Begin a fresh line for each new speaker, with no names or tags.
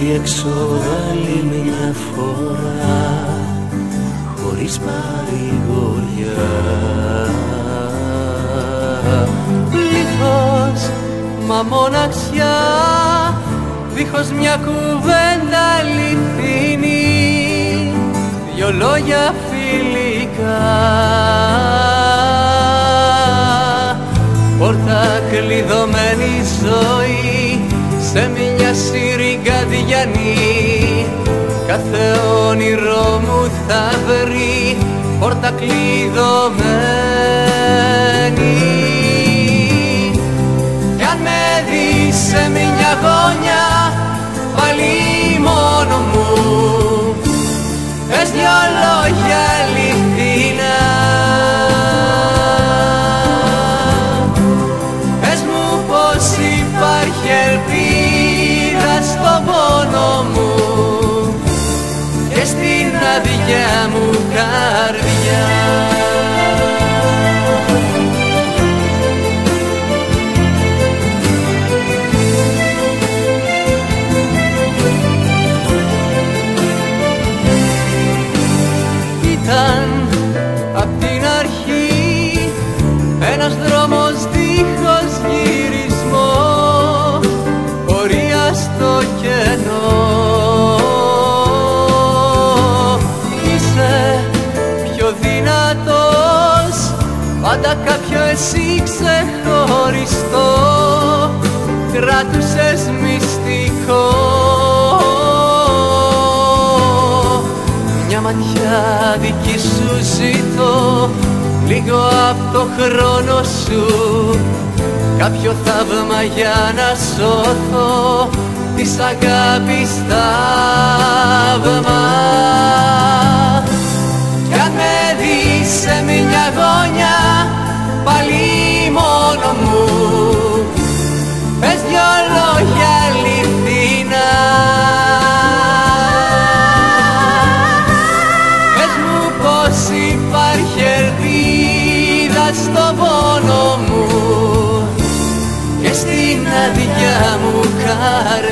κάτι εξοδάλι μια φορά χωρίς παρηγοριά. Πλήθος μα μοναξιά δίχως μια κουβέντα λιθινή δυο λόγια φιλικά. Πόρτα κλειδωμένη ζωή σε μια σιρικαδιανή κάθε όνειρό μου θα βρει πόρτα κλειδωμένη. Κι αν με δεις σε μια γωνιά πάλι μόνο μου θες δυο ένας δρόμος δίχως γυρισμό πορεία στο κενό. Είσαι πιο δυνατός πάντα κάποιο εσύ ξεχωριστό. Κράτουσες μυστικό. Μια ματιά δική σου ζητώ Λίγο από το χρόνο σου Κάποιο θαύμα για να σώθω Της αγάπης τα cărare